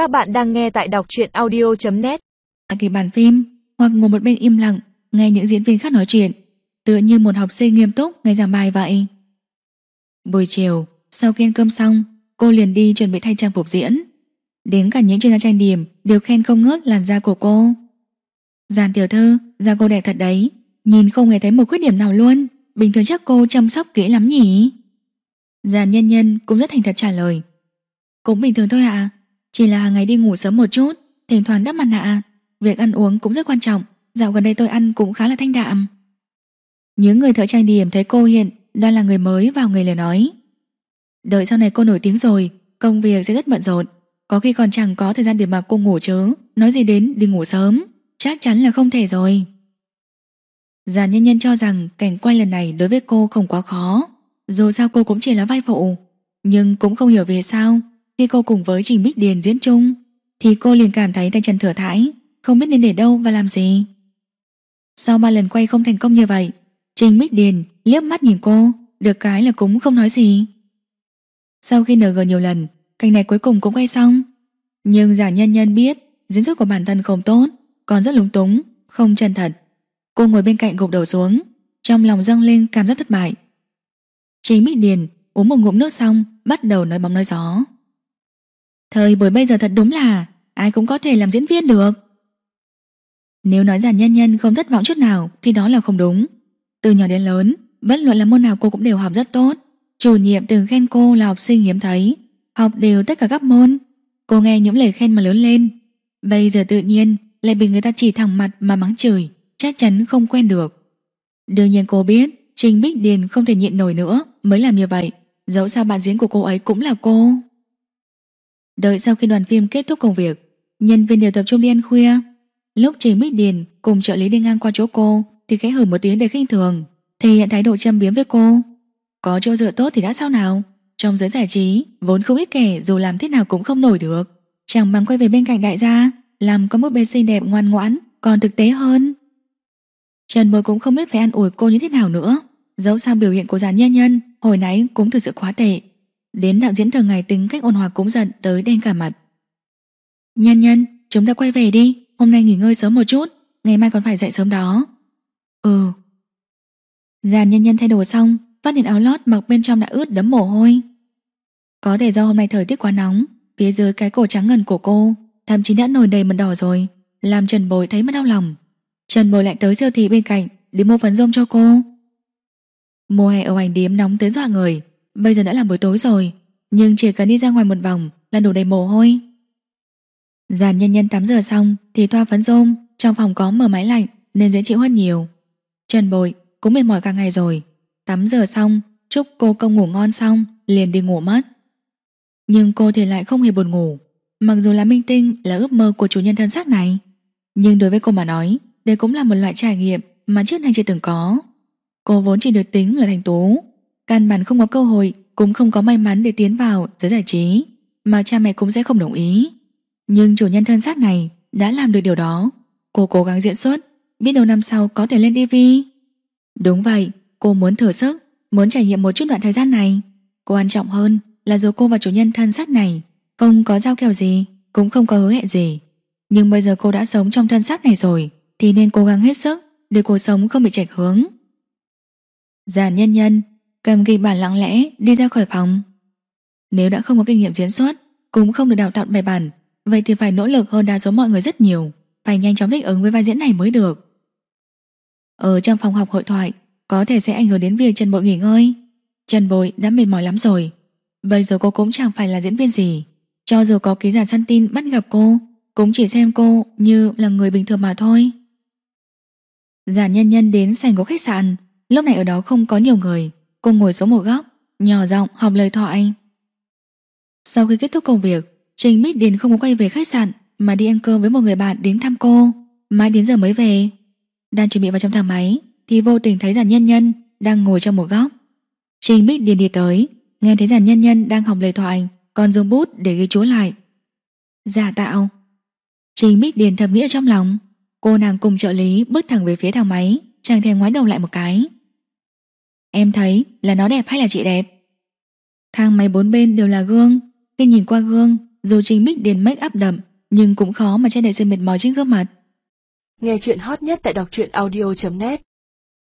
Các bạn đang nghe tại đọc truyện audio.net kịch bản phim hoặc ngồi một bên im lặng nghe những diễn viên khác nói chuyện tựa như một học sinh nghiêm túc nghe giảng bài vậy. Buổi chiều, sau khi ăn cơm xong, cô liền đi chuẩn bị thay trang phục diễn. Đến cả những chuyên gia trang điểm đều khen không ngớt làn da của cô. Giàn tiểu thư, da cô đẹp thật đấy, nhìn không hề thấy một khuyết điểm nào luôn. Bình thường chắc cô chăm sóc kỹ lắm nhỉ? Giàn nhân nhân cũng rất thành thật trả lời. Cũng bình thường thôi ạ, chỉ là ngày đi ngủ sớm một chút, thỉnh thoảng đắp mặt nạ. Việc ăn uống cũng rất quan trọng, dạo gần đây tôi ăn cũng khá là thanh đạm. Những người thợ trang điểm thấy cô hiện đang là người mới vào người lời nói. Đợi sau này cô nổi tiếng rồi, công việc sẽ rất bận rộn. Có khi còn chẳng có thời gian để mà cô ngủ chứ, nói gì đến đi ngủ sớm, chắc chắn là không thể rồi. Giàn nhân nhân cho rằng cảnh quay lần này đối với cô không quá khó, dù sao cô cũng chỉ là vai phụ, nhưng cũng không hiểu về sao khi cô cùng với Trình Bích Điền diễn chung thì cô liền cảm thấy tay chân thừa thãi, không biết nên để đâu và làm gì. Sau ba lần quay không thành công như vậy, Trình Bích Điền liếc mắt nhìn cô, được cái là cũng không nói gì. Sau khi NG nhiều lần, cảnh này cuối cùng cũng quay xong. Nhưng giả nhân nhân biết diễn xuất của bản thân không tốt, còn rất lúng túng, không chân thật. Cô ngồi bên cạnh gục đầu xuống, trong lòng dâng lên cảm giác thất bại. Trình Bích Điền uống một ngụm nước xong, bắt đầu nói bóng nói gió. Thời buổi bây giờ thật đúng là ai cũng có thể làm diễn viên được. Nếu nói giản nhân nhân không thất vọng chút nào thì đó là không đúng. Từ nhỏ đến lớn, bất luận là môn nào cô cũng đều học rất tốt. Chủ nhiệm từng khen cô là học sinh hiếm thấy, học đều tất cả các môn. Cô nghe những lời khen mà lớn lên. Bây giờ tự nhiên lại bị người ta chỉ thẳng mặt mà mắng chửi, chắc chắn không quen được. Đương nhiên cô biết Trình Bích Điền không thể nhịn nổi nữa mới làm như vậy. Dẫu sao bạn diễn của cô ấy cũng là cô. Đợi sau khi đoàn phim kết thúc công việc, nhân viên đều tập trung đi ăn khuya. Lúc Trình Bích Điền cùng trợ lý đi ngang qua chỗ cô thì khẽ hử một tiếng để khinh thường, thể hiện thái độ châm biếm với cô. Có chỗ dựa tốt thì đã sao nào? Trong giới giải trí, vốn không ít kẻ dù làm thế nào cũng không nổi được. Chẳng bằng quay về bên cạnh đại gia, làm có một bên xinh đẹp ngoan ngoãn, còn thực tế hơn. Trần Bồi cũng không biết phải ăn ủi cô như thế nào nữa. Dẫu sao biểu hiện của giàn nhân nhân hồi nãy cũng thực sự quá tệ. Đến đạo diễn thường ngày tính cách ôn hòa cũng giận tới đen cả mặt. Nhân nhân, chúng ta quay về đi, hôm nay nghỉ ngơi sớm một chút, ngày mai còn phải dậy sớm đó. Ừ. Giàn nhân nhân thay đồ xong, phát hiện áo lót mặc bên trong đã ướt đấm mồ hôi. Có thể do hôm nay thời tiết quá nóng, phía dưới cái cổ trắng ngần của cô thậm chí đã nổi đầy mật đỏ rồi, làm Trần Bồi thấy mất đau lòng. Trần Bồi lại tới siêu thị bên cạnh để mua phấn rôm cho cô. Mùa hè ở ảnh điếm nóng tới dọa người, Bây giờ đã là buổi tối rồi, Nhưng chỉ cần đi ra ngoài một vòng là đủ đầy mồ hôi. Giàn nhân nhân tắm giờ xong Thì thoa phấn rôm, Trong phòng có mở máy lạnh nên dễ chịu hơn nhiều. Trần bội cũng mệt mỏi cả ngày rồi. Tắm giờ xong, Chúc cô công ngủ ngon xong, Liền đi ngủ mất. Nhưng cô thì lại không hề buồn ngủ. Mặc dù là minh tinh là ước mơ của chủ nhân thân xác này, Nhưng đối với cô mà nói, Đây cũng là một loại trải nghiệm Mà trước nay chưa từng có. Cô vốn chỉ được tính là thành tú. Căn bản không có cơ hội Cũng không có may mắn để tiến vào giới giải trí Mà cha mẹ cũng sẽ không đồng ý. Nhưng chủ nhân thân xác này Đã làm được điều đó. Cô cố gắng diễn xuất Biết đâu năm sau có thể lên TV Đúng vậy, cô muốn thử sức Muốn trải nghiệm một chút đoạn thời gian này. Quan trọng hơn là dù cô và chủ nhân thân xác này Không có giao kèo gì Cũng không có hứa hẹn gì. Nhưng bây giờ cô đã sống trong thân xác này rồi Thì nên cố gắng hết sức Để cuộc sống không bị chệch hướng. Giàn nhân nhân cầm kịch bản lặng lẽ đi ra khỏi phòng. Nếu đã không có kinh nghiệm diễn xuất, cũng không được đào tạo bài bản, vậy thì phải nỗ lực hơn đa số mọi người rất nhiều, phải nhanh chóng thích ứng với vai diễn này mới được. Ở trong phòng học hội thoại, có thể sẽ ảnh hưởng đến việc Trần Bội nghỉ ngơi. Trần Bội đã mệt mỏi lắm rồi, bây giờ cô cũng chẳng phải là diễn viên gì. Cho dù có ký giả săn tin bắt gặp cô, cũng chỉ xem cô như là người bình thường mà thôi. Giả nhân nhân đến sảnh của khách sạn, lúc này ở đó không có nhiều người, Cô ngồi xuống một góc, Nhỏ giọng học lời thoại Sau khi kết thúc công việc, Trình Mít Điền không có quay về khách sạn, Mà đi ăn cơm với một người bạn đến thăm cô. Mãi đến giờ mới về. Đang chuẩn bị vào trong thang máy, Thì vô tình thấy giản nhân nhân đang ngồi trong một góc. Trình Mít Điền đi tới, Nghe thấy giản nhân nhân đang học lời thoại Còn dùng bút để ghi chú lại. Giả tạo. Trình Mít Điền thầm nghĩ trong lòng. Cô nàng cùng trợ lý bước thẳng về phía thang máy Chẳng thèm ngoái đầu lại một cái. Em thấy là nó đẹp hay là chị đẹp? Thang máy bốn bên đều là gương Khi nhìn qua gương dù Trình Bích Điền make up đậm, nhưng cũng khó mà che đậy sự mệt mỏi trên gương mặt. Nghe chuyện hot nhất tại đọc truyện audio.net